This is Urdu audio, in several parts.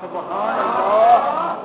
سبحان اللہ۔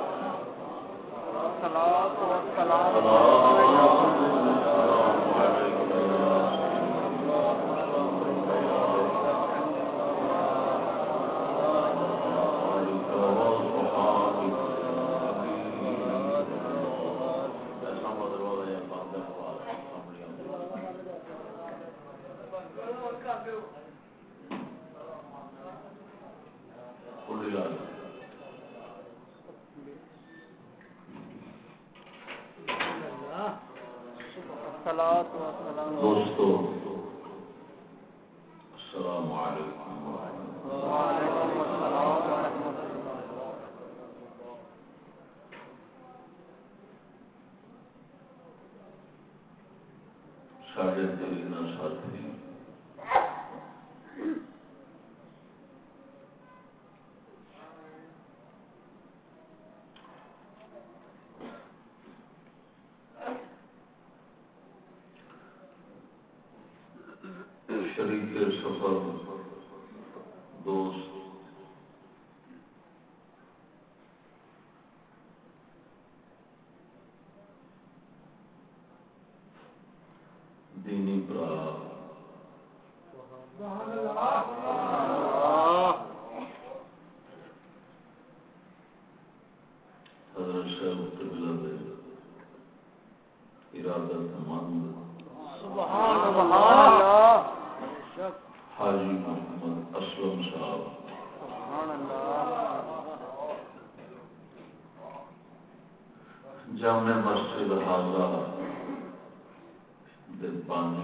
حاجی محمد اسلم صاحب جامع مسجد حاضر پانی۔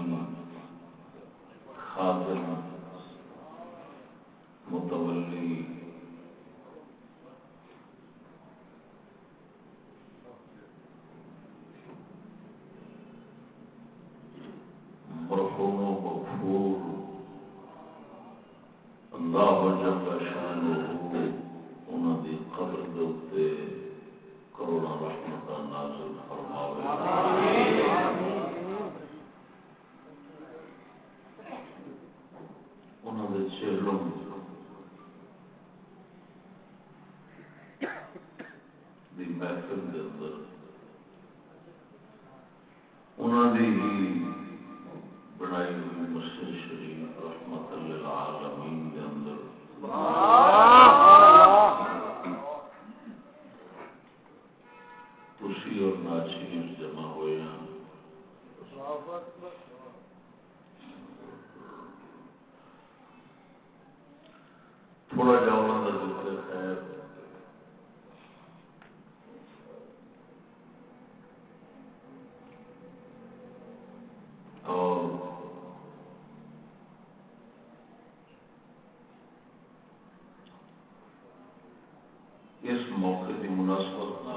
اس موقع کی مناسبت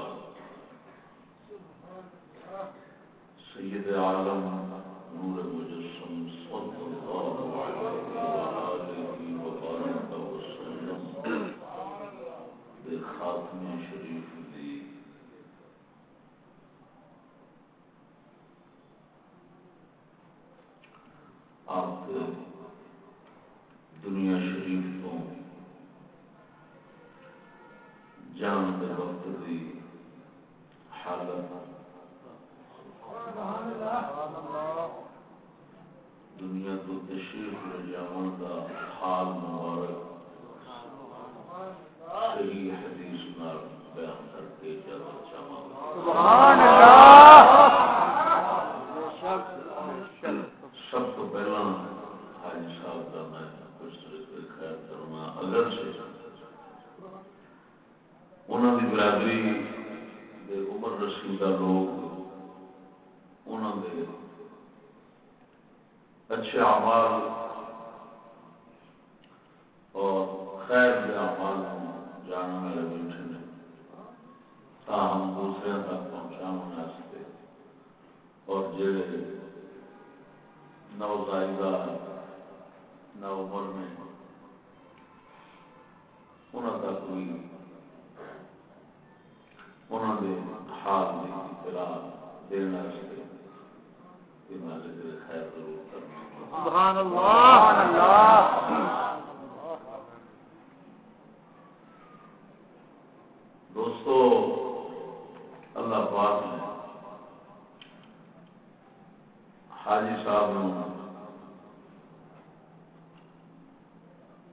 سید عالم نور مجسم صلی اللہ علیہ دوستو، اللہ پاک نے حاجی صاحب نے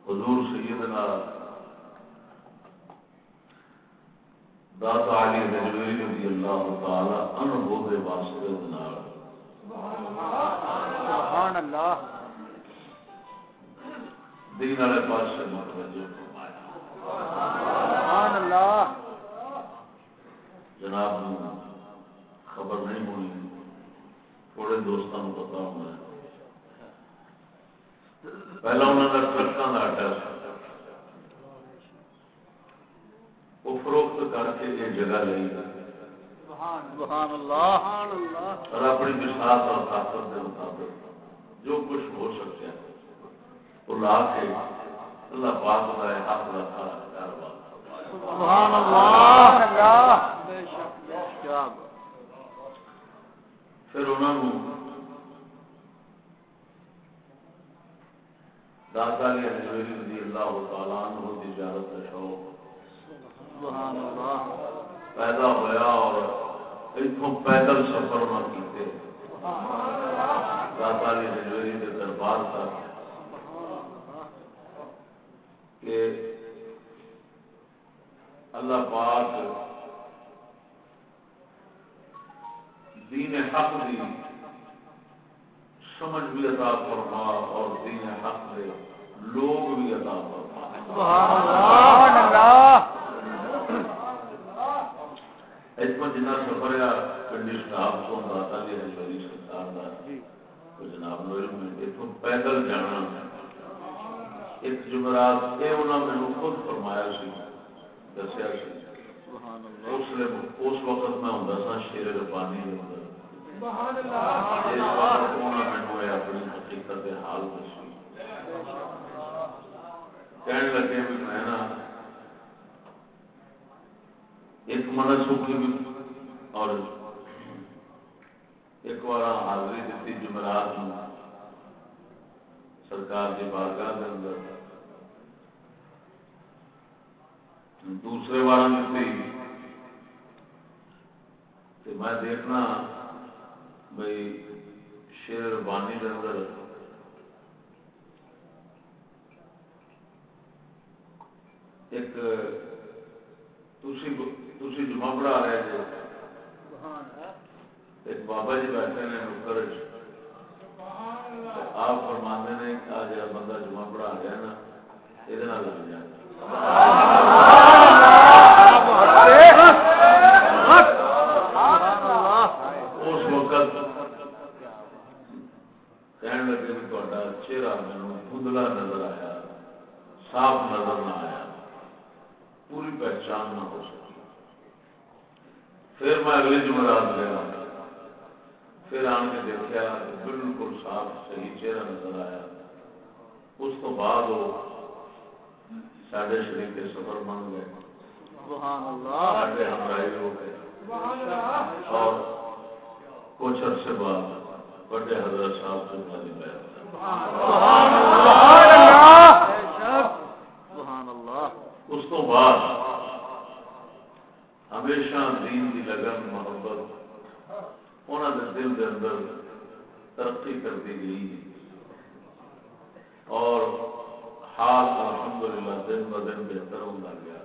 حضور سیدنا داتا علی رضی اللہ تعالی عنہ دے واسطے دین والے پاسے متوجہ فرمایا سبحان اللہ۔ جناب خبر نہیں ہونی تھوڑے دوستوں کو پتا ہونا ہے پہلا انہوں ٹرکوں کا اڈا وہ فروخت کر کے یہ جگہ سبحان اللہ۔ اور اپنی بساط اور طاقت کے مطابق جو کچھ ہو سکتا ہے وہ لا کے اللہ پاک کا حق رکھا کاروبار سبحان اللہ۔ اللہ۔ بے شک بے شک پھر انہوں نے رضی اللہ تعالیٰ عنہ کی اجازت کا شوق سبحان اللہ۔ پیدا ہوا اور اتوں پیدل سفر نہ کیتے۔ داتا علی حجویری کے دربار تک کہ اللہ پاک دین حق دی سمجھ بھی عطا فرما اور دین حق دے لوگ بھی عطا فرما۔ سبحان اللہ۔ اس میں جنہ سفر پنڈی سٹاف کو داتا جی ہری سرکار کا تو جناب نو پیدل جانا۔ ایک جمعرات یہ انہوں نے خود فرمایا سی دسیا سی۔ اس اس وقت میں ہوں سا شیر ربانی اپنی حقیقت حال دسی۔ کہنے لگے بھی میں نا ایک من سکھی بھی اور ایک بار حاضری دیتی جمعرات میں سرکار کی بارگاہ کے اندر۔ دوسرے بار کہ میں دیکھنا بھائی شیر بانی کے اندر۔ ایک تھی جمع پڑھا رہے تھے۔ ایک بابا جی بیٹھے نے نکر آپ فرمانے نے جا بندہ جمع پڑھا رہا نا یہ لگ جائے۔ اس وقت کہنے لگے تا چہرہ نظر آیا، صاف نظر نہ آیا، پوری پہچان نہ ہو سکی۔ پھر میں اگلی جمعرات گیا پھر آن کے دیکھا بالکل صاف صحیح چہرہ نظر آیا۔ اس تو بعد وہ سڈے شریف کے سفر بن گئے۔ ہمراہی ہو گئے۔ اور کچھ عرصے بعد بڑے حضرت صاحب سے مالی اللہ۔ اس تو بعد ہمیشہ دین کی لگن محبت انہوں نے دل کے اندر ترقی کرتی گئی اور حال الحمدللہ دن ب دن بہتر ہوتا گیا۔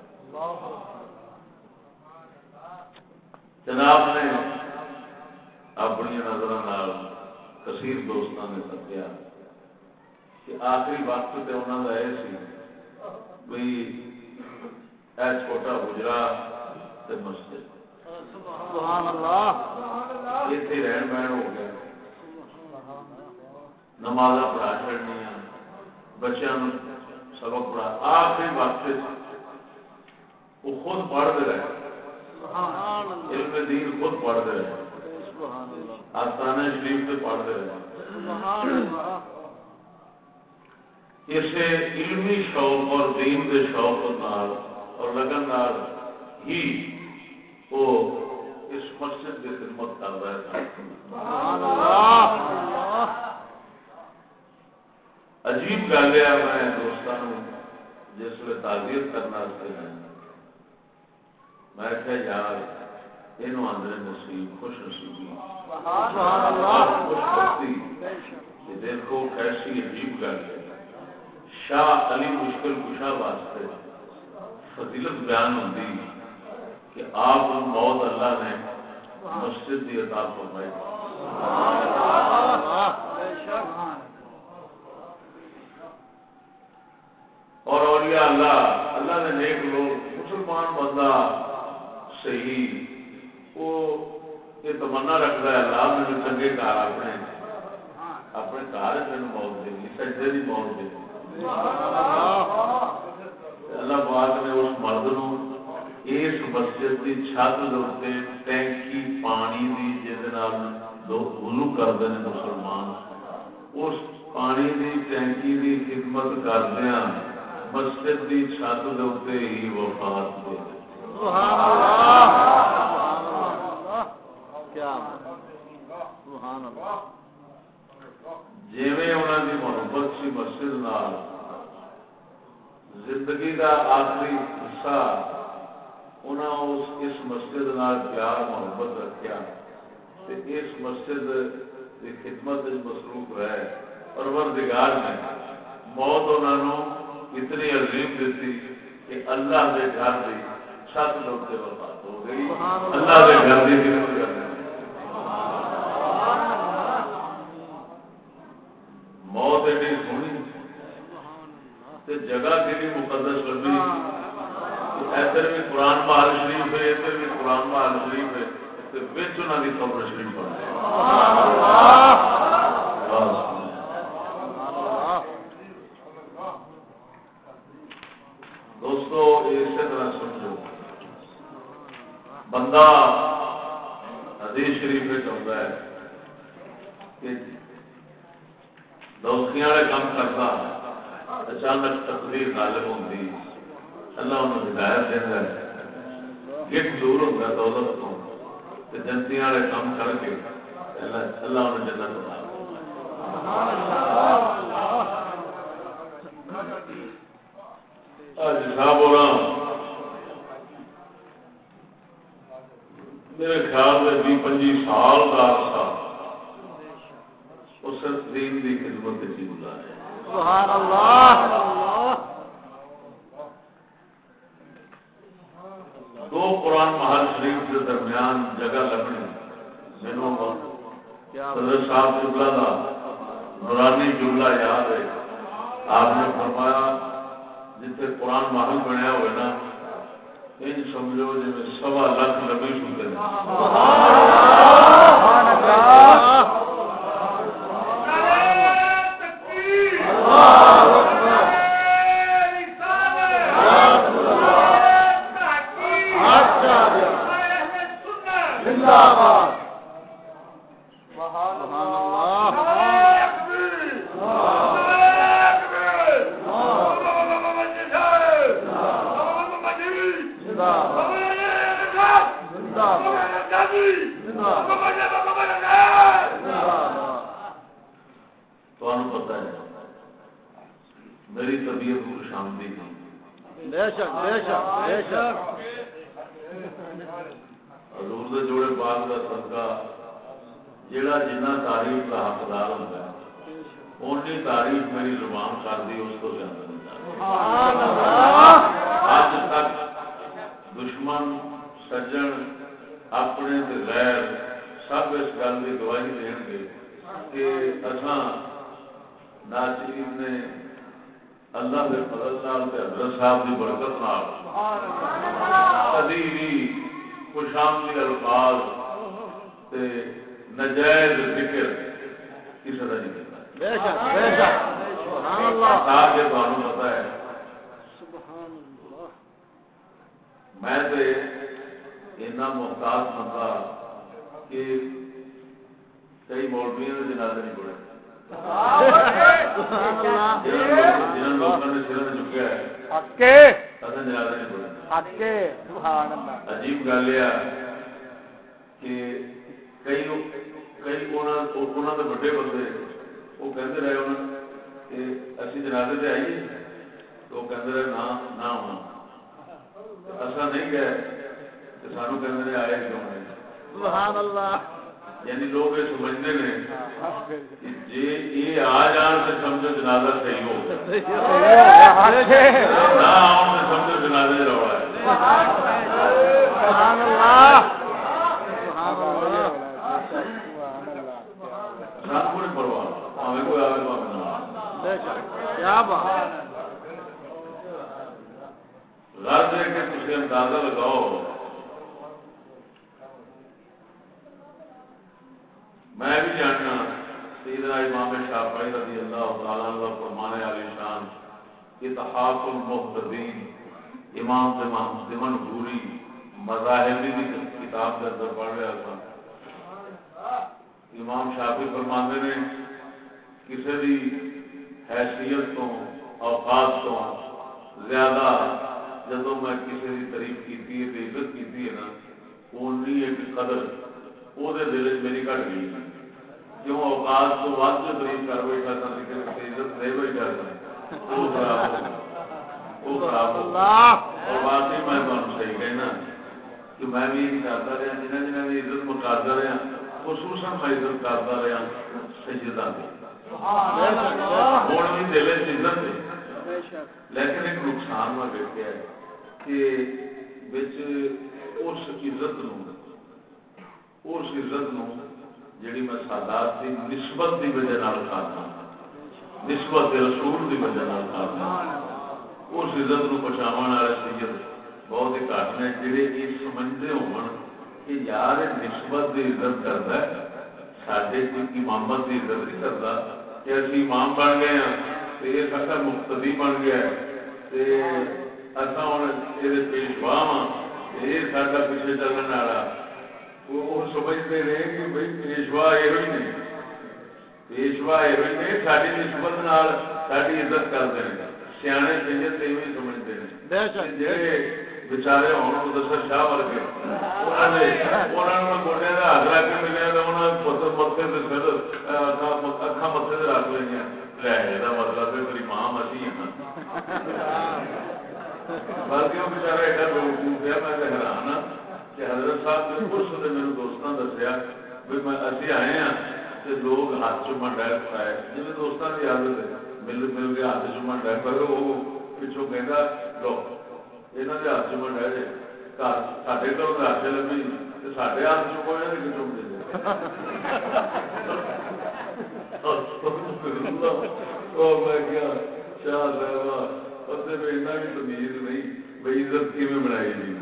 جناب نے اپنی نظر کثیر دوستوں نے سکیا کہ آخری وقت تو انہوں کا یہ سی بھائی اے چھوٹا گجرا مسجد۔ سبحان اللہ. اتنے رہن بہن ہو گیا. نماز پڑھا چڑنی بچوں سبق پڑھا. وہ خود پڑھتے رہے. علم دین خود پڑھتے رہے. آستانہ شریف سے پڑھتے رہے. اسے علمی شوق اور دین کے شوق اور لگن ہی وہ اس مسجد کی خدمت کر رہا تھا عجیب گل ہے میں دوستوں جس ویل تعزیت کرنا میں کہ یار یہ آدھے نصیب خوش نصیبی۔ خوش بختی دیکھو کیسی عجیب گل ہے شاہ علی مشکل کشا واسطے فضیلت بیان ہوتی کہ آپ موت اللہ نے مسجد کی عطا فرمائی۔ اور اولیاء اللہ اللہ نے نیک لوگ، مسلمان بندہ صحیح، وہ یہ تمنا رکھتا ہے، اللہ میرے چنگے گھر اپنے اپنے گھر میرے موت دے گی سجدے کی موت دے گی اللہ پاک نے اس مرد نو اس مسجد کی چھت دے ٹینکی پانی دی جس وضو کرتے ہیں مسلمان اس پانی دی ٹینکی دی خدمت کردیا مسجد کی چھت دے ہی وفات دے انہوں کی محبت سی مسجد زندگی کا آخری حصہ انہوں اس اس مسجد نال پیار محبت رکھیا تے اس مسجد کی خدمت وچ مصروف رہے پروردگار نے موت انہوں اتنی عظیم دیتی کہ اللہ دے گھر دی چھت لوگ کے وفات ہو گئی۔ اللہ دے گھر دی خدمت کرنے موت ایڈی سونی تے جگہ کیڑی مقدس لبی ادھر بھی قرآن محل شریف ہے ادھر بھی قرآن محل شریف ہے تے وچ انہاں قبر شریف بن دوستو، اسی طرح سمجھو۔ بندہ حدیث شریف چاہتا ہے۔ کہ دوستیاں والے کام کرتا اچانک تقریر غالب ہوتی اللہ انہوں ہدایت دینا گٹ دور ہوتا دولت تو تے جنتیاں والے کام کر کے اللہ اللہ انہوں جنت صاحب ہو رہا میرے خیال میں بھی پنجی سال کا عرصہ اس دین کی خدمت کی گزارے سبحان اللہ دو قرآن محل شریف کے درمیان جگہ مینو حضرت صاحب جملہ کا نورانی جملہ یاد ہے۔ آپ نے فرمایا جتنے قرآن محل بنیا ہوئے نا ان سمجھو جی سوا لاکھ لبی سنتے ہیں سبحان اللہ سبحان اللہ تو پتا ہے میری طبیعت خوش آمدی نہیں بے شک بے شک بے شک حضور دے جوڑے پاک کا صدقہ جڑا جنہ تعریف کا حقدار ہوتا ہے اونی تعریف میری زبان کر دی اس کو زیادہ نہیں سبحان اللہ اج تک دشمن سجن اپنے تے غیر سب اس گل کی گواہی دین گے کہ اساں ناچرین نے اللہ کے فضل صاحب تے حضرت صاحب کی برکت نال کدی بھی خوشامدی الفاظ تے نجائز ذکر کسی کا نہیں کرتا بے شک بے شک سبحان اللہ تاکہ تمہیں پتا ہے سبحان اللہ میں تے اتنا محتاط بندہ کہ کئی مولویوں نے جنازے نہیں پڑے سبحان اللہ جنہوں لوگوں نے سر چکیا ہے حقے اصل جنازے نہیں پڑے حقے سبحان اللہ عجیب گل یہ کہ کئی کئی انہوں کے بڑے بندے وہ کہتے رہے انہوں کہ اسی جنازے سے آئیے تو وہ کہتے رہے نہ نہ ہونا۔ اصل نہیں گئے تو سانو کہتے رہے آئے کیوں نہیں؟ سبحان اللہ یعنی لوگ یہ سمجھتے ہیں کہ جی یہ آ جان تو سمجھو جنازہ صحیح ہو۔ نہ آؤ تو سمجھو جنازے روڑا ہے۔ سبحان اللہ کیا بات غرض ہے کہ اندازہ لگاؤ میں بھی جاننا سیدنا امام شافعی رضی اللہ تعالیٰ عنہ فرمانے علی شان اتحاق المحتدین امام امام سمن پوری مذاہبی کی کتاب کے اندر پڑھ رہا تھا امام شافی فرماندے نے کسی بھی حیثیت تو اوقات تو زیادہ جدو میں کسی کی تعریف کی عزت کی نا اونی ایک قدر وہ دل چ میری گھٹ گئی۔ کیوں اوقات تو ود جو تعریف کر بیٹھا تھا لیکن عزت دے بیٹھا تھا۔ وہ خراب ہو وہ خراب ہو اور واقعی میں تمہیں صحیح کہنا۔ کہ میں بھی کرتا رہا، جنہیں جنہیں بھی عزت مکاتا رہا، خصوصاً میں عزت کرتا رہا، سجدہ کی ہوں بھی دل عزت ہے لیکن ایک نقصان میں دیکھا ہے کہ بچ اس عزت نو اس عزت نو جڑی میں سادات کی نسبت کی وجہ کرتا نسبت رسول کی وجہ کرتا اس عزت نو بچاؤ والے سید بہت ہی گھٹ نے یہ سمجھتے ہو یار نسبت کی عزت کرتا ہے کی امامت کی عزت نہیں کرتا کہ اسی امام بن گئے ہیں تو یہ سارا مقتدی بن گیا ہے۔ اصا ہوں یہ پیشوا ہاں یہ سارا پیچھے چلنے والا۔ وہ سمجھتے رہے کہ بھائی پیشوا یہ نہیں پیشوا یہ نہیں ساری نسبت ساری عزت کرتے ہیں سیانے سمجھتے ہیں جہے بچارے ہوں مدثر شاہ ورگے انہوں نے انہوں نے گوڈے کا ہاتھ رکھ کے ملے تو انہوں نے پتر متے سے سر اکھا متے سے رکھ لیں لے یہ مطلب ہے میری ماں مسیح ہے بلکہ وہ بچارا ایڈا بیوقوف ہے میں تو حیران ہاں کہ حضرت صاحب نے اس نے میرے دوستوں دسیا بھی میں ابھی آئے ہاں کہ لوگ ہاتھ چومن ڈر پائے جی دوستوں کی عادت ہے مل مل کے ہاتھ چومن ڈر پائے وہ پچھوں کہہ لو یہاں کے ہاتھ چومن ڈر گھر سارے گھر ہاتھ لگی سارے ہاتھ چومو یا نہیں چوم تمیز نہیں بھائی عزت کی بنائی جی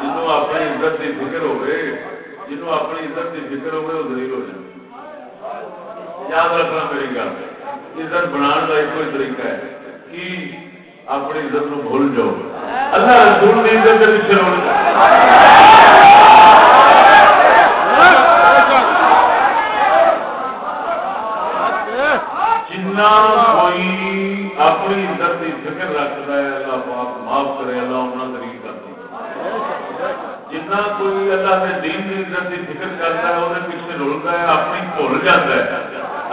جنوں اپنی عزت کی فکر ہوئے جنوں اپنی عزت کی فکر ہوئے وہ دلیل ہو جائے یاد رکھنا میری گل عزت بنا کا ایک طریقہ ہے کہ اپنی عزت نو بھول جاؤ۔ اللہ رسول کی عزت کے پیچھے ہو جنا کوئی اپنی عزت کی فکر رکھتا ہے، اللہ پاک معاف کرے، اللہ انہوں طریق کرتا جنا کوئی اللہ کے دین کی عزت کی فکر کرتا ہے وہ پیچھے رلتا ہے، اپنی بھول جاتا ہے۔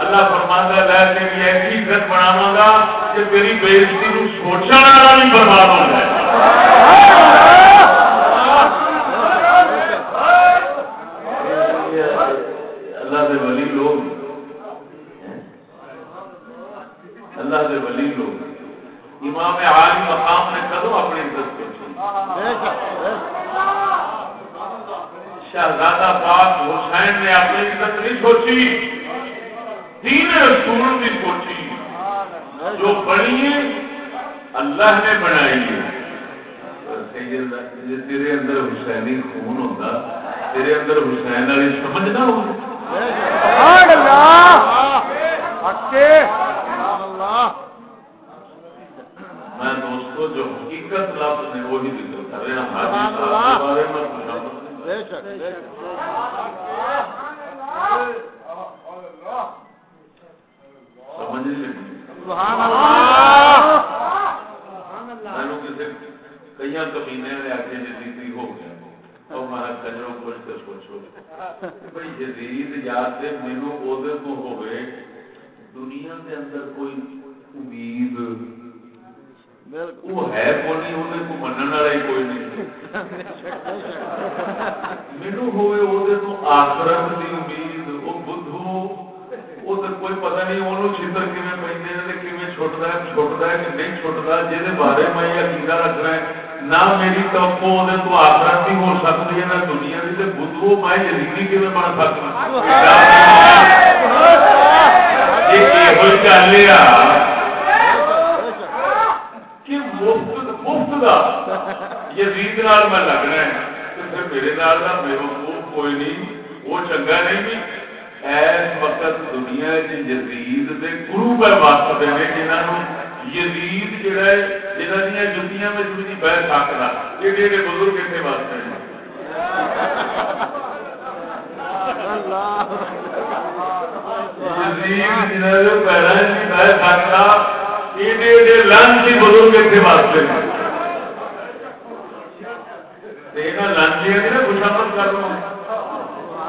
اللہ فرماتا ہے تیری ایسی عزت بناوا گا کہ تیری بےزتی کو سوچنے والا بھی برباد ہو جائے. اللہ دے ولی لوگ اللہ دے ولی لوگ امام عالی مقام نے کدو اپنی عزت شہزادہ پاک حسین نے اپنی عزت نہیں سوچی۔ دین رسول سوچی شک جو بنی ہے اللہ نے بنائی ہے۔ جی تیرے اندر حسینی خون ہوتا تیرے اندر حسین والی سمجھ نہ ہو۔ سبحان اللہ۔ حقے۔ سبحان اللہ میں دوستو جو حقیقت لفظ نے وہی ذکر کر رہے ہیں حاجی سبحان صاحب اللہ۔ کے بارے میں خوشامد بے شک بے شک۔ سمجھ لگی سبحان اللہ۔ میں نے کسی کئی کمینے نے آگے جدید ہو گیا اور میں کجروں کو اس سے سوچو بھائی جدید یاد سے مینو ادھر تو ہوئے۔ دنیا کے اندر کوئی امید۔ بالکل وہ ہے کوئی نہیں ادھر کو منن والا ہی کوئی نہیں۔ بے شک بے شک۔ مینو ہوئے ادھر تو آخرت کی امید۔ تو کوئی پتہ نہیں انہوں چھتر کیویں کیویں ہے ہے کہ نہیں بارے میں یہ عقیدہ رکھنا ہے نہ میری توقع تو آخرت ہو ہے نہ دنیا بدھو میں یزیدی کیویں بن سکتا یہ کوئی گل ہے کہ مفت مفت دا یزید نال میں لگنا ہے تے پھر میرے نال دا بے وقوف کوئی نہیں وہ چنگا نہیں بھی ایس وقت دنیا چ یزید دے گرو پہ واسطے نے جنہاں نو یزید جڑا ہے، جنہاں دی جتیاں وچ بھی نہیں بیٹھ سکدا۔ ایڈے ایڈے بزرگ کتنے واسطے ہیں؟ یزید جنہاں دے پیراں وچ نہیں بیٹھ سکدا ایڈے ایڈے بزرگ کتنے واسطے ہیں؟ دیکھنا لانتی ہے نا خوشامد کر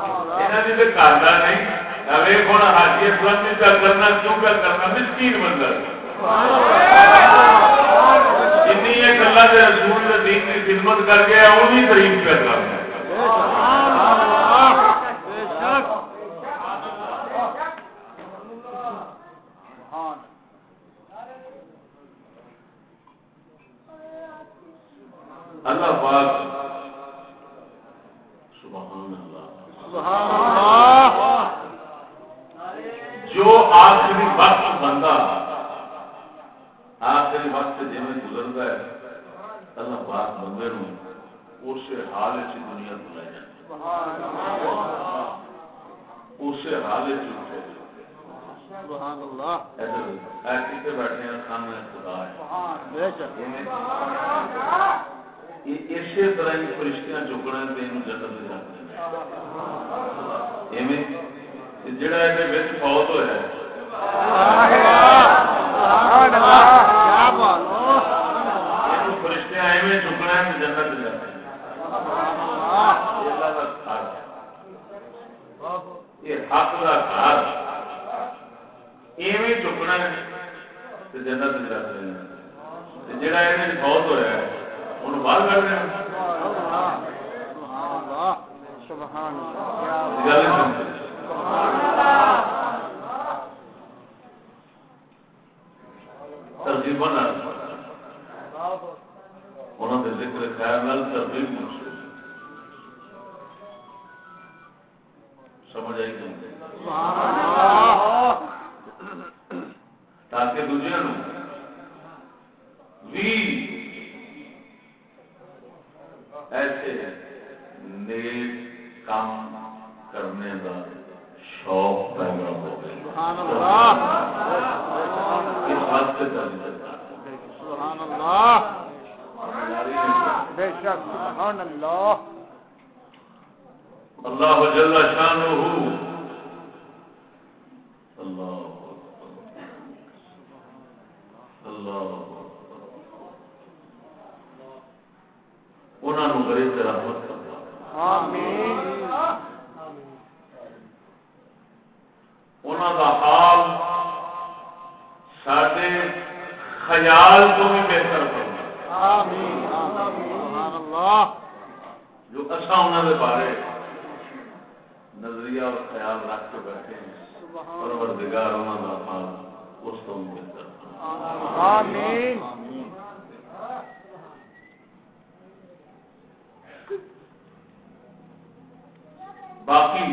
یہاں نے تو کرنا نہیں ابھی کون حاجی اسلام نے کرنا کیوں کیا کرنا مسکین بندہ جنی ایک اللہ کے رسول کے دین کی خدمت کر کے انہیں تعریف کرنا بے شک اللہ پاک سبحان اللہ سبحان اللہ جو آخری وقت بندہ آخری وقت جی میں گزرتا ہے اللہ پاک بندے نو اس حال چ دنیا کو لے جاتا اسی حال چ سبحان اللہ ایسے بیٹھے ہیں سامنے خدا ہے بے شک یہ اسی طرح ہی فرشتیاں چکنا ہے تے انہوں جنت میں جاتے ہیں ایویں جڑا فوت ہوا سبحان اللہ۔ اللہ جل شانہ اللہ اللہ انہوں نے بڑی رحمت کرتا آمین انہوں کا حال سارے خیال تو بھی بہتر کرنا آمین سبحان اللہ جو اصا انہوں کے بارے نظریہ اور خیال رکھ کے بیٹھے ہیں سبحان پروردگار انہوں کا حال اس تو بھی بہتر کرنا آمین باقی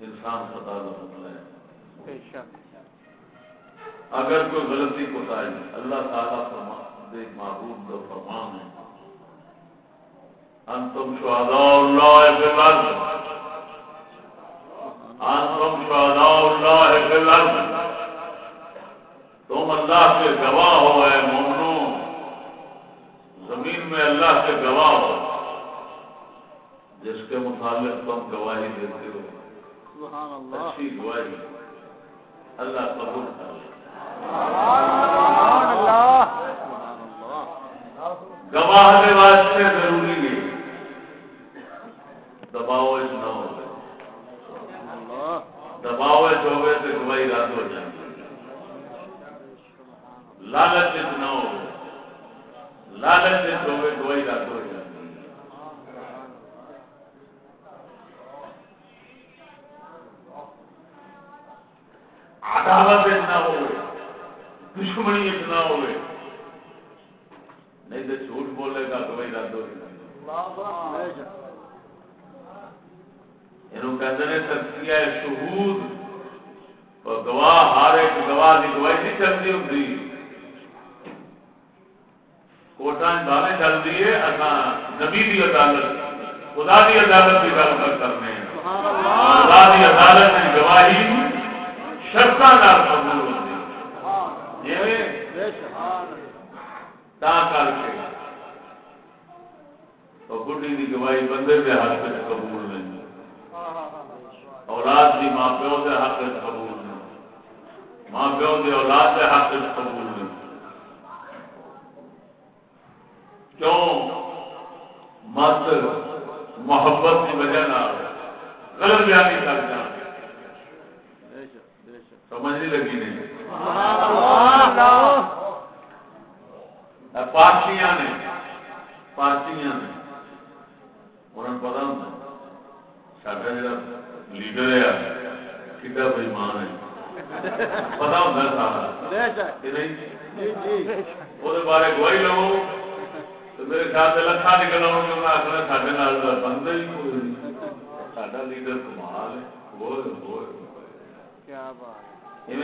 انسان خطا کا ہے بے شک اگر کوئی غلطی کوتا ہے اللہ تعالیٰ فرما دے محبوب کا فرمان ہے انتم شہداء اللہ فی الارض انتم شہداء اللہ فی الارض تم اللہ کے گواہ ہو اے مومنو زمین میں اللہ کے گواہ ہو جس کے متعلق تم گواہی دیتے ہو سبحان اللہ. اللہ قبول کر لے سبحان اللہ. سبحان اللہ گواہ کے واسطے ضروری ہے دباؤ نہ ہو دباؤ تو گواہی رد ہو جائے. لالچ نہ ہو لالچ اس ہوگئے گواہی رد ہو جائے عداوت اتنا ہوئے دشمنی اتنا ہوئے۔ نہیں تو جھوٹ بولے گا تو وہی رد ہو جائے بے شک یہ کہتے شہود۔ اور گواہ، ہر ایک گواہ کی گواہی نہیں چلتی ہوں کوٹا دانے چلتی ہے اصا نبی کی عدالت، خدا کی عدالت کی گل کر کرنے خدا کی عدالت کی گواہی شرطاں نال قبول ہوتی ہے جویں بے شک تا کر کے تو بڈی کی گواہی بندے کے حق میں قبول نہیں۔ اولاد کی ماں پیو کے حق میں قبول نہیں۔ ماں پیو کی اولاد کے حق میں قبول نہیں۔ کیوں؟ مت، محبت کی وجہ نہ غلط بیانی کر جان سمجھ نہیں لگی نہیں۔ پارٹیاں نے پارٹیاں نے۔ انہوں پتا ہوں ساڈا جا لیڈر ہے کتا بےمان ہے۔ پتا ہوتا سارا۔ وہ بارے گواہی لو۔ تو میرے خیال سے لکھا نکل آؤ گے میں آخر ساڈے نال بندہ ہی کوئی ساڈا لیڈر کمال ہے۔ ہوئے ہوئے کیا بات ہے۔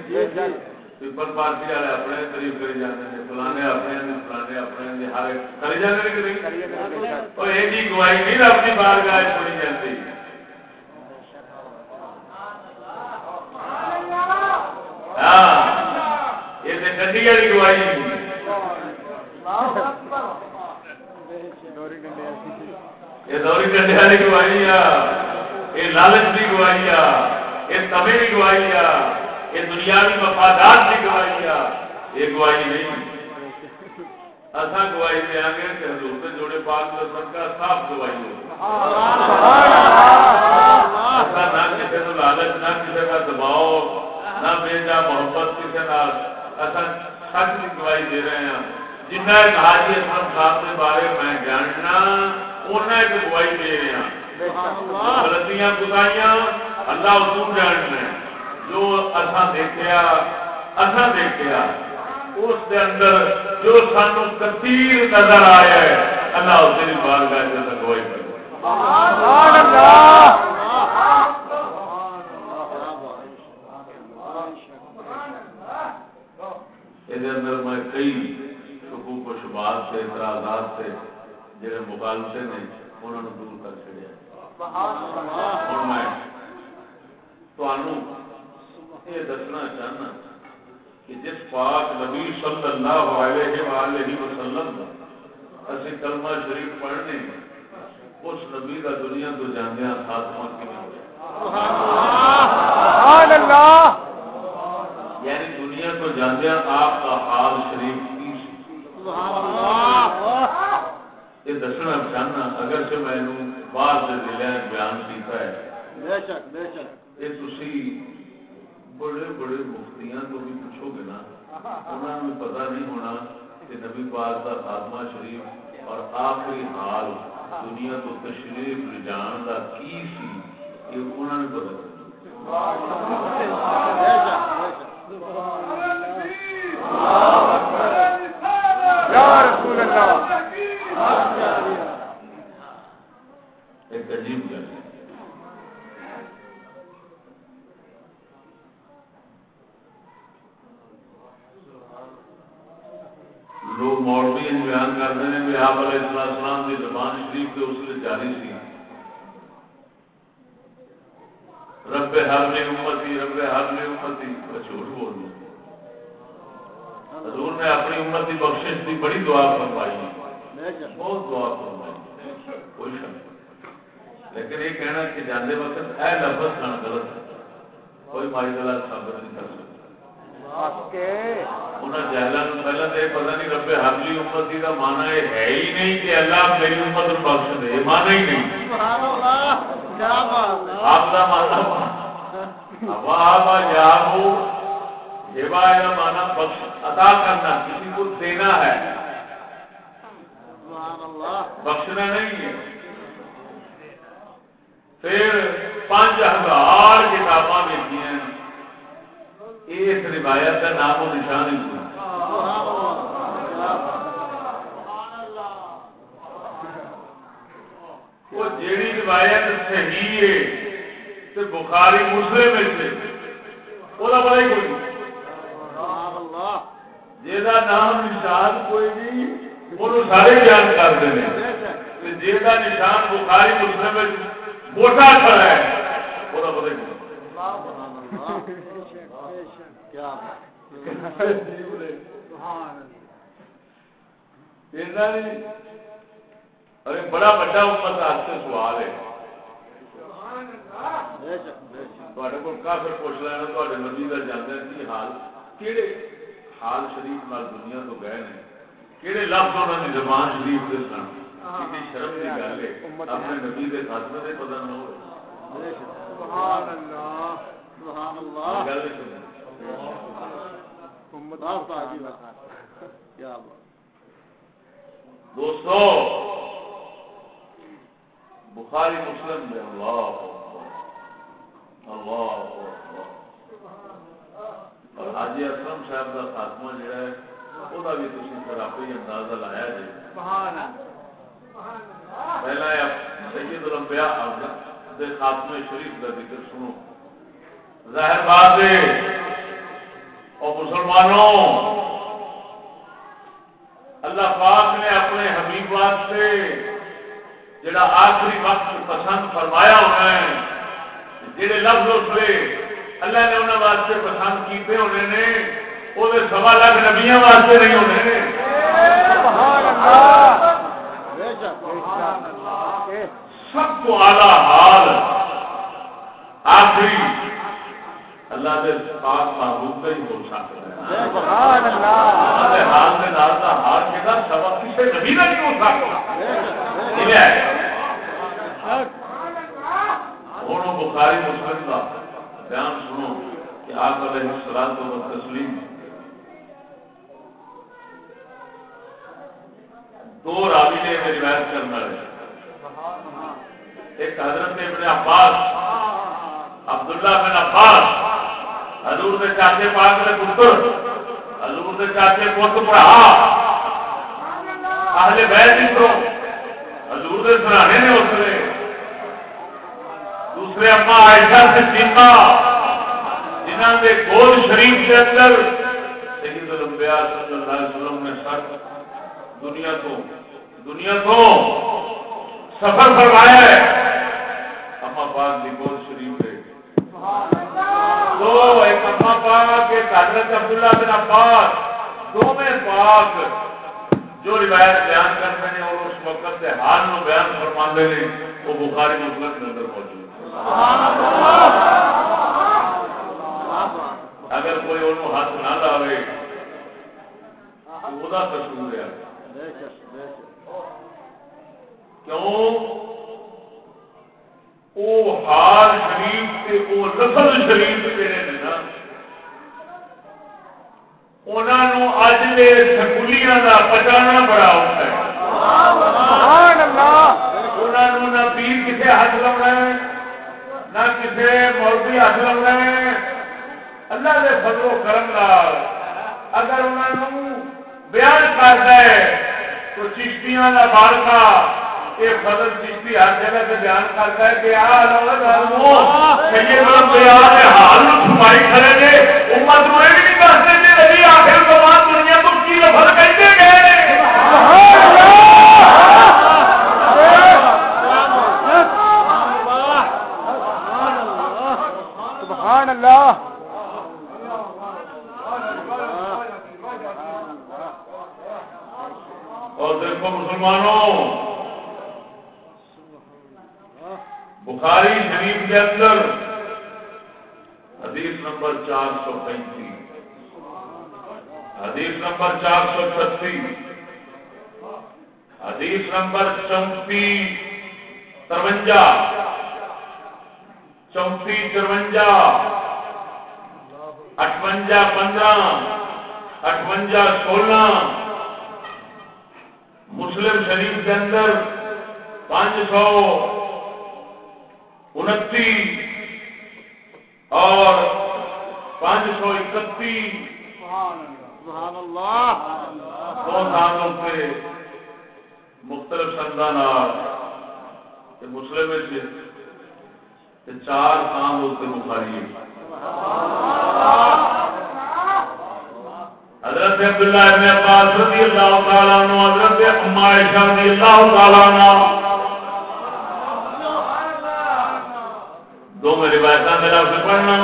کہ نہیں؟ پیپل پارٹی والے اپنے قریب کری جاتے ہیں فلانے اپنے نے فلانے اپنے نے ہر کری جاتے ہیں کہ نہیں؟ اور ہی گواہی نہیں گاہ چھوڑی جاتی ہاں یہ تو گڈی والی گواہی یہ دوری ڈنڈے والی گواہی آ یہ لالچ کی گواہی آ یہ تمے کی گواہی آ یہ دنیاوی مفادات کی گواہی آ یہ گواہی نہیں۔ اصا گواہی دیا گے کہ حضور کے جوڑے پاک میں سب کا صاف گواہی ہو نہ کسی کو لالچ نہ کسی کا دباؤ نہ بیجا محبت کسی نال۔ ایسا سچ کی گواہی دے رہے ہیں۔ جنہ ایک حاجی اسلم صاحب کے بارے میں جاننا انہیں ایک گواہی دے رہے ہیں۔ غلطیاں کتائیاں اللہ اصول جاننا ہے جو اصا دیکھا اصا دیکھا اس کے اندر جو سانو کثیر نظر آیا ہے اللہ اس دن بار گاہ سے گواہی سبحان اللہ اندر میں کئی حقوق و شبہات سے اعتراضات سے جڑے مخالفے نے انہوں نے دور کر چڑیا ہوں میں یہ دسنا چاہنا کہ جس پاک نبی صلی اللہ علیہ وآلہ وسلم اسی کلمہ شریف پڑھنے اس نبی کا دنیا تو جاندیا خاتمہ سبحان اللہ! یعنی دنیا تو جاندیا آپ کا حال شریف کی سی۔ سبحان اللہ یہ دسنا چاہنا اگر سے میں نے بعد سے ضلع بیان کیتا ہے۔ بے شک بے شک۔ یہ تسی بڑے بڑے مفتیاں تو بھی پوچھو گے نا انہوں نے پتہ نہیں ہونا کہ نبی پاک کا خاتمہ شریف اور آخری حال دنیا تو تشریف لے جان کا کی سی یہ انہوں نے نہیں۔ ایک عجیب گل ہے لوگ مولوی بیان کرتے ہیں کہ آپ علیہ السلام کی زبان شریف کے اس لیے جاری سی رب ہر میں امتی، رب ہر میں امتی جھوٹ بول حضور نے اپنی امت کی بخشش کی بڑی دعا فرمائی۔ بہت دعا فرمائی۔ کوئی شک لیکن یہ کہنا کہ جانے وقت اے لفظ کھانا غلط ہے۔ کوئی مائی غلط ثابت نہیں کر سکتا۔ انہیں جہلا پہلے تو یہ پتا نہیں رب حبلی امتی کا مانا یہ ہے ہی نہیں کہ اللہ میری امت کو بخش دے یہ مانا ہی نہیں۔ آپ کا مانا اب یا ہو ہیوا یا مانا بخش ادا کرنا کسی کو دینا ہے۔ بخشنا نہیں ہے۔ پھر پانچ ہزار کتاباں لکھی ہیں اس روایت کا نام و نشان ہی وہ جیڑی روایت صحیح ہے تو بخاری مسلم میں وہ بڑا ہی کوئی جہاں نام نشان کوئی نہیں، وہ سارے بیان کرتے ہیں جہاں نشان بخاری مسلم موٹا کھڑا ہے، وہ بڑا ہی ارے بڑا بڑا امت آپ سے سوال ہے کو کافر پوچھ لینا تے نبی کا جانے کی حال کہڑے حال شریف نال دنیا تو گئے ہیں کہڑے لفظ انہوں نے زبان شریف کے سن کسی شرم کی گل ہے اپنے نبی کے خاتمے سے پتا نہ ہو سبحان اللہ۔ سبحان اللہ. گل نہیں دوستو بخاری مسلم میں اللہ اللہ اور حاجی اکرم صاحب کا خاتمہ جڑا ہے وہ بھی تھی پھر آپ ہی اندازہ لایا جی پہلا سید الانبیاء دے خاتمے شریف کا ذکر سنو۔ ظاہر بات ہے۔ اور مسلمانوں، اللہ پاک نے اپنے حبیب واسطے جڑا آخری وقت پسند فرمایا ہونا ہے، جڑے لفظ اس اسے اللہ نے انہوں واسطے پسند کیتے ہونے نے وہ سوا لاکھ نبیاں واسطے نہیں ہونے نے۔ سب کو اعلی حال آخری اللہ کے پاک محبوب کا ہی ہو سکتا ہے۔ حال میں نال کا حال جگہ سوا کسی نبی کا نہیں ہو سکتا۔ ہوں بخاری مسلم کا بیان سنو کہ آپ علیہ السلام کو تسلیم دو راوی نے روایت کرنا ہے۔ ایک حضرت ابن عباس عبداللہ بن عباس حضور کے چاچے پاک نے پتر، حضور کے چاچے پت پڑھا اہل بیت مترو حضور کے سرانے نے اس نے دوسرے اما عائشہ سے سیما جنہوں نے گول شریف کے اندر۔ سید الانبیاء صلی اللہ علیہ وسلم نے سر دنیا کو دنیا کو سفر فرمایا ہے۔ اما پاک دی گول شریف ہے دو ایک اما پاک ایک حضرت عبداللہ بن عباس دو میں پاک جو روایت بیان کرتے ہیں اور اس وقت سے حال میں بیان فرماتے ہیں، وہ بخاری مسلم کے اندر موجود اگر کوئی ان ہاتھ نہ لاوے تو وہ قصور ہے۔ کیوں؟ وہ حال شریف سے وہ لفظ شریف جڑے نے نا۔ سکولیاں کا پچانا بڑا ہوتا ہے نہ پیر کتنے ہاتھ ہے نہ کسی مولوی ہاتھ لگنا ہے اللہ کے فضل و کرم اگر انہوں بیان کرتا ہے تو چشتیاں کا بارکا یہ فضل چشتی ہر جگہ سے بیان کرتا ہے کہ حال سمائی کھڑے گے امت کو یہ بھی نہیں دستے کہ نبی آخر تو بعد دنیا تو کی لفظ کہتے گئے۔ سبحان اللہ۔ اور دیکھو مسلمانوں بخاری شریف کے اندر حدیث نمبر چار سو پینتیس۔ حدیث نمبر چار سو چھتیس۔ حدیث نمبر چونتی ترونجا چونتی ترونجا اٹھوجا پندرہ اٹھوجا سولہ۔ مسلم شریف کے اندر پانچ سو انتی اور پانچ سو اکتیس۔ دو سالوں سے مختلف سندان مسلم سے چار سال ہوتے بخاری حضرت عبداللہ ابن عباس رضی اللہ تعالیٰ عنہ حضرت ام عائشہ رضی اللہ تعالیٰ عنہ دو میں روایتاں میرا سے پڑھنا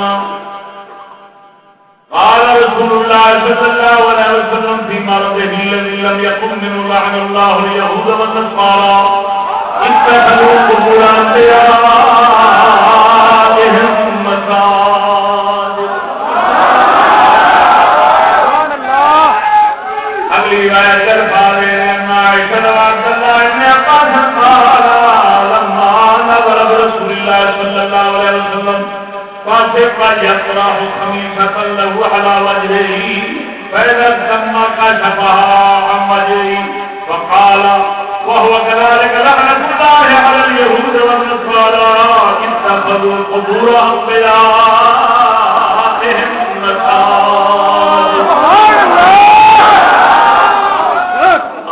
قال رسول الله صلى الله عليه وسلم في مرضه الذي لم يقم من لعن الله اليهود والنصارى اتخذوا قبور انبيائهم مساجد سبحان اللہ اگلی روایت در بارے عائشہ رضی اللہ عنہ قال قال رسول الله صلى الله عليه وسلم فاتق يقرأ خميسة له على وجهه فإذا الدم كشفها عن وجهه، فقال، وهو كذلك لعنة الله على اليهود والنصارى اتخذوا قبور أنبيائهم مساجد سبحان اللہ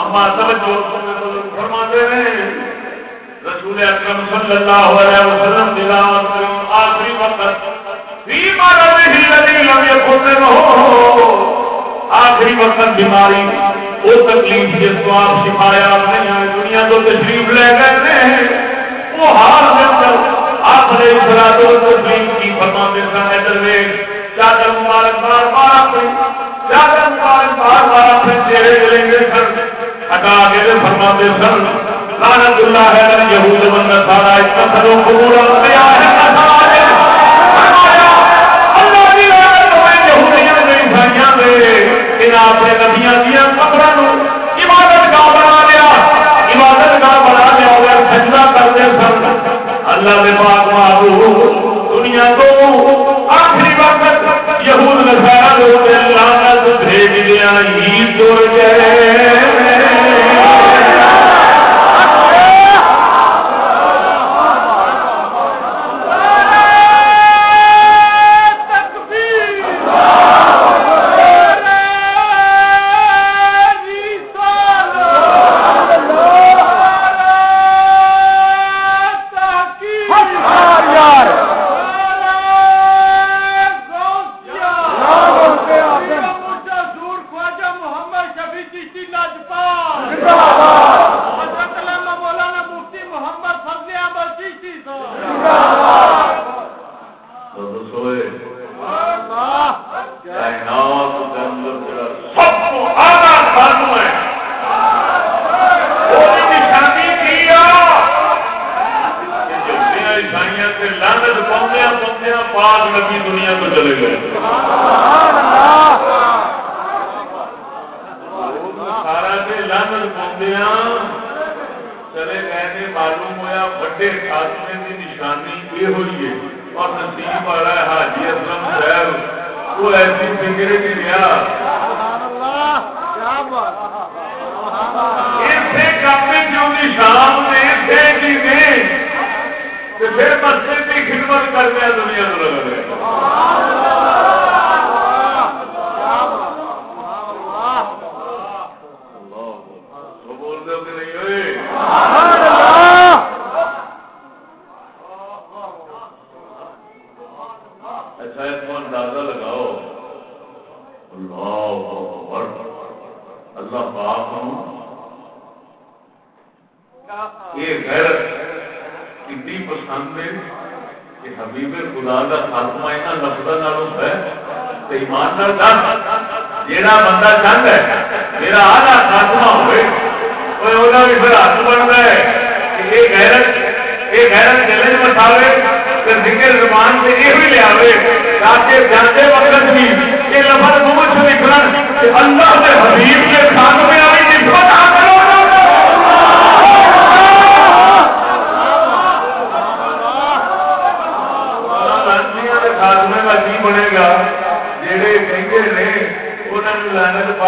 اما توجہ فرماتے ہیں رسول اکرم صلی اللہ علیہ وسلم تلاوت کریں آخری وقت۔ فی مرضه الذی لم یکن له آخری وقت بیماری۔ وہ تکلیف جس کو آپ شفایات نہیں آئے دنیا تو تشریف لے گئے ہیں وہ حال کے اندر آپ نے افراد و تسلیم کی فرماتے سن۔ ادھر ویگ چادر مبارک بار بار اپنی چادر مبارک بار بار اپنے چہرے کے لیں سن۔ ہٹا کے فرما دے فرماتے سن۔ لعنت اللہ ہے من یہود و نصارا اتخذوا قبور انبیاء فرمایا، اللہ دی لعنت ہوے یہودیاں دے عیسائیاں دے انہاں اپنے نبیاں دیاں قبراں نو عبادت گاہ بنا لیا۔ عبادت گاہ بنا لیا اور سجدہ کرتے سن۔ اللہ دے پاک محبوب دنیا کو ایماندار دس جیڑا بندہ چند ہے، میرا آدھا خاتمہ ہوئے۔ کوئی انہوں بھی پھر ہاتھ بنتا ہے کہ یہ غیرت یہ غیرت دل بساوے کہ ذکر زبان سے یہ بھی لیا تاکہ جانتے وقت بھی یہ لفظ منہ سے نکلن اللہ کے حبیب کے ساتھ میں آئی نسبت آ کرو خاتمے کا کی بنے گا جہے کہیں نے انہوں نے لانت پا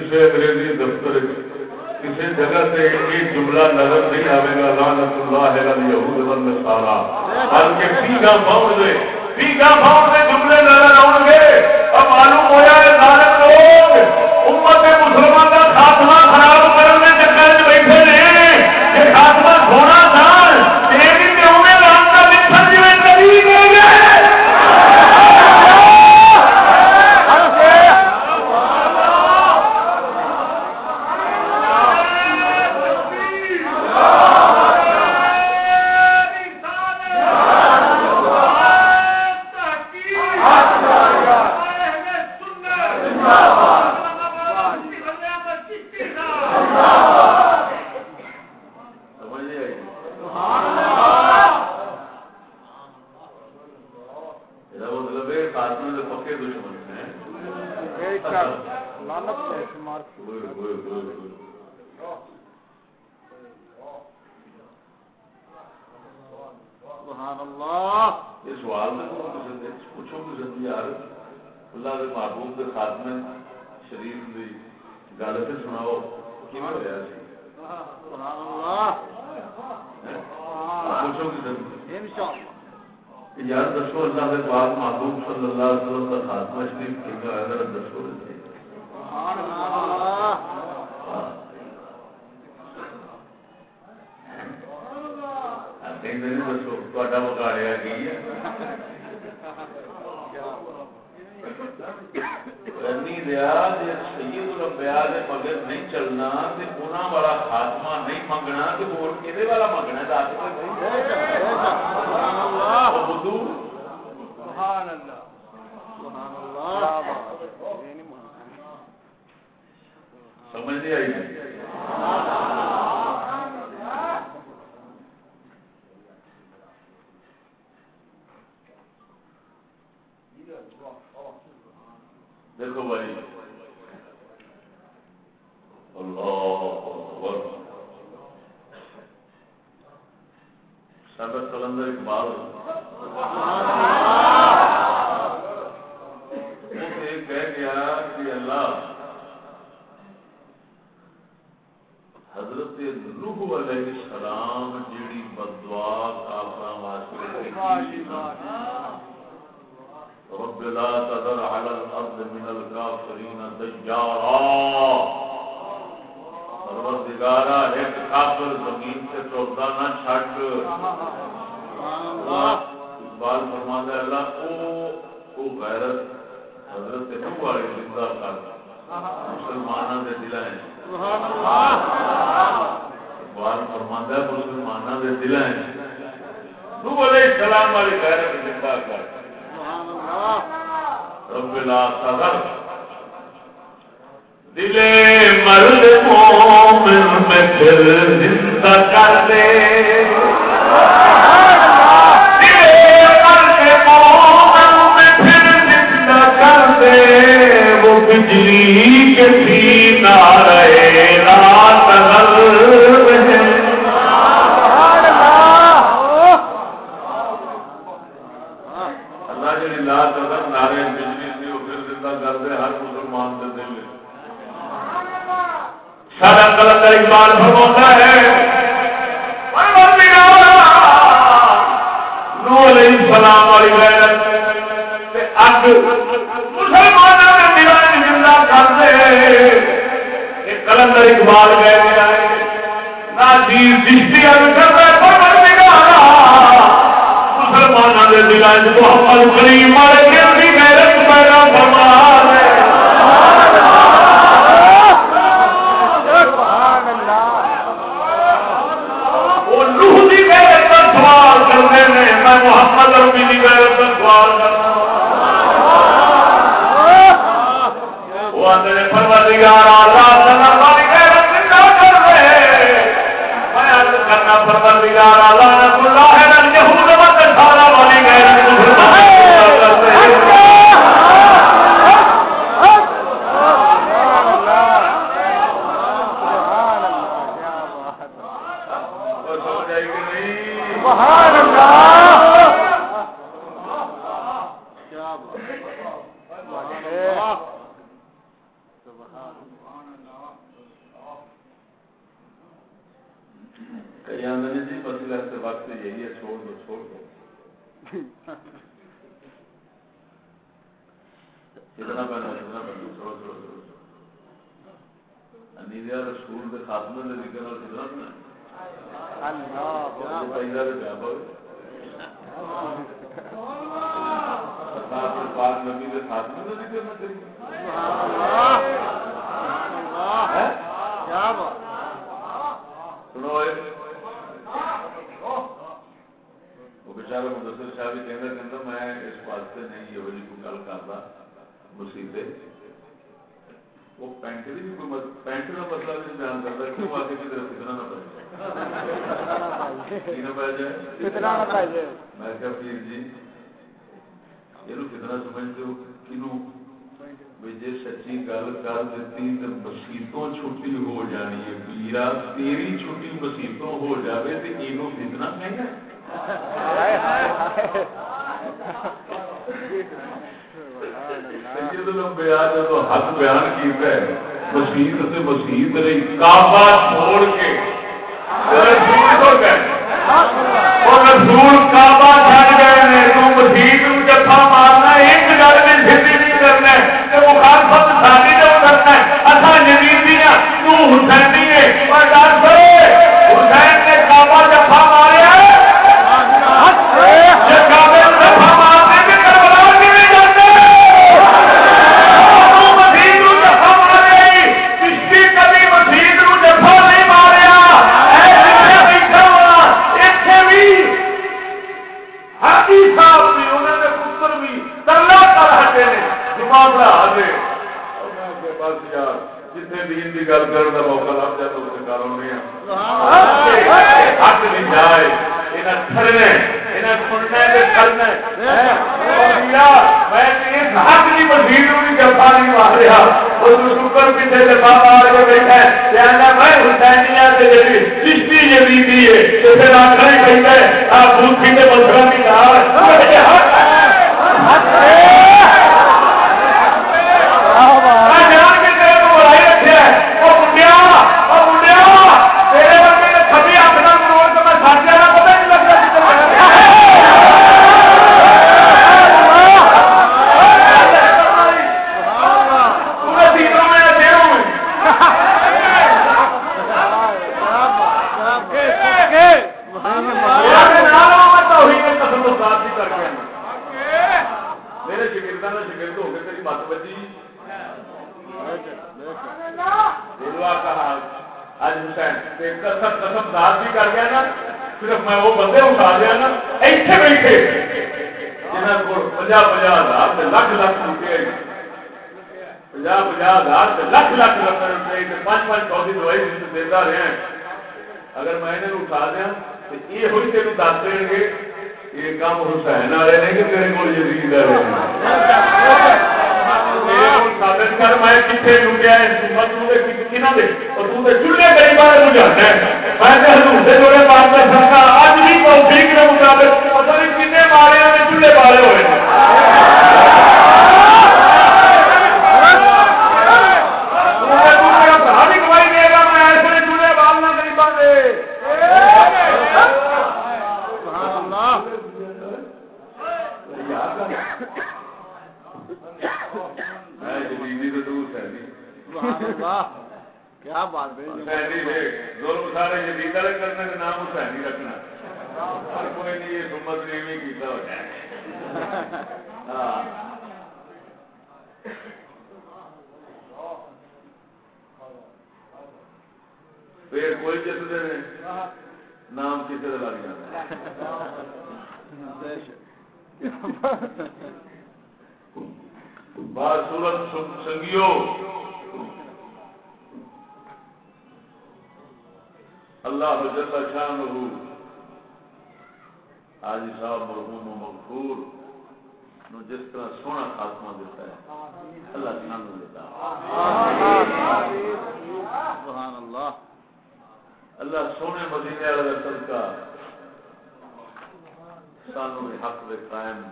کسی انگریزی دفتر کسی جگہ سے ایک جملہ نظر نہیں آئے گا، لعنت اللہ یہود والنصارا۔ بلکہ پیگا بہت دے پیگا بہت دے جملے نظر آؤ گے اب معلوم ہوا ہے ظالم لوگ، امت مسلمان کا خاتمہ خراب کرنے کے چکر بیٹھے رہے کہ خاتمہ ہونا تھا تیری میں انہیں رام کا لکھن جی کبھی دے گئے سمجھ نہیں آئی یہ مطلب ہے خاتمے کے پکے دشمن ہیں بے شک لعنت ہے شمار کی ہوئے ہوئے ہوئے ہوئے سبحان اللہ یہ سوال میں تو کسی نے پوچھو کہ زندگی یار اللہ کے محبوب کے خاتمے شریف دی گل سے سناؤ کی ہوا سی سبحان اللہ پوچھو کہ زندگی انشاءاللہ کہ یار دسو اللہ کے پاک محبوب صلی اللہ علیہ وسلم کا خاتمہ شریف کی ہے اگر دسو سبحان اللہ دسو تا بگاڑیا کی ہے رنی دیا سید الانبیاء دے مگر نہیں چلنا تے انہاں والا خاتمہ نہیں منگنا تے ہور کدے والا منگنا دس بے شک بے شک سبحان اللہ۔ او بدو سبحان اللہ۔ سبحان اللہ۔ یہ نہیں مانتا سمجھ نہیں آئی۔ اقبال گئے نہ جی جی مسلمانوں محمد کریم والے محنت پیدا فرما محمد ربی غیرت کا سوال کرنا وہ آدھے پروردگار کرنا ہماری غیرت نہ کر دے میں عرض کرنا پروردگار آزاد اللہ سارا والی غیرت سبحان اللہ کئی آدھے جی مسئلہ سے وقت یہی ہے چھوڑ دو چھوڑ دو کتنا پہنا کتنا پہنا چھوڑ چھوڑ چھوڑ انیدیا رسول کے خاتمے میں لکھنے والا کتنا پہنا اللہ پہلا تو کیا بول پاک نبی کے خاتمے میں لکھنا چاہیے کیا بات۔ سنو اے وہ بیچارہ مدثر صاحب کہنا کہنا میں اس واسطے نہیں یہ کو گل کرتا مسیطے وہ پینٹ بھی کوئی پینٹ کا مسئلہ بھی بیان کرتا کیوں آگے کی طرف اتنا نہ پڑے نہ پڑ جائے؟ کتنا نہ چاہیے میں کہا پیر جی یہ کتنا سمجھتے ہو کنوں جی سچی گل کر دیتی تو مسیتوں چھٹی ہو جانی ہے۔ پیرا تیری چھٹی مسیتوں ہو جاوے تو یہ فتنا کہنا تو حق بیان کیتا ہے۔ مسیت سے مسیت نہیں، کعبہ چھوڑ کے۔ رسول کو گئے وہ رسول کعبہ چھڑ گئے نے تو مسیت نو جفا مارنا ایک گل میں سیدھی نہیں کرنا کہ مخالفت ساری جو کرنا ہے؟ اساں یزیدی ہیں تو حسینی ہے۔ پر بس یار، جتنے دین کی گل کرنے کا موقع لگ جائے تو اسے کاروں نہیں ہے۔ حق نہیں جائے۔ انہیں کھڑنے انہیں سننے دے کرنے میں اس حق کی مزید بھی جفا نہیں مار رہا۔ وہ شکر پیچھے سے بابا آ کے بیٹھا ہے۔ کہنا میں حسینیا سے جی چشتی یزیدی ہے تو پھر نہیں کہتے آپ بوتھی کے مسئلہ نہیں کہا یہ حق ہے میں جان کے تیرے کو بلائی رکھے وہ منڈیا وہ منڈیا تیرے بندے نے کبھی اپنا توڑ کے میں ساتھ جانا پتا نہیں لگتا پورے دنوں میں یا دنوں میں میرے شگردان نے شگرد ہو کے تیری مت بچی دلوا کہا آج حسین ایک قسم قسم داد بھی کر گیا نا صرف میں وہ بندے اٹھا دیا نا ایتھے بیٹھے جنہاں کو پنجا پنجا ہزار سے لکھ لکھ روپے پنجا پنجا ہزار سے لکھ لکھ روپے پانچ پانچ سو کی دوائی دیتا رہے ہیں۔ اگر میں انہیں اٹھا دیا تو یہ ہوئی تین دس دیں گے، یہ کام حسین والے نے کہ تیرے کو یزید والے کر، میں کتنے لوٹیا کنہ دے اور تو تے چولہے کئی بار بجھانا ہے میں تے حضور دے جوڑے بات کر سکتا اج بھی توفیق کے مطابق پتہ نہیں کتنے مارے ہیں چولہے بارے ہوئے ہیں میں جدیدی تو دور ہے نہیں سبحان اللہ کیا بات ہے حسینی دے ظلم سارے جدید والے کرنے کے نام حسینی رکھنا ہر کوئی نہیں یہ سمت نے کوئی نام کسی کا لگ جاتا بار سنگیو اللہ جل شان آج صاحب مرحوم و مغفور نو جس طرح سونا خاتمہ دیتا ہے، اللہ شان دیتا ہے۔ سبحان اللہ۔ اللہ سونے مدینے والے صدقہ سانو حق دے قائم،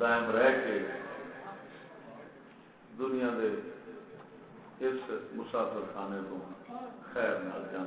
دائم رہ کے دنیا دے اس مسافر خانے کو خیر نال جان۔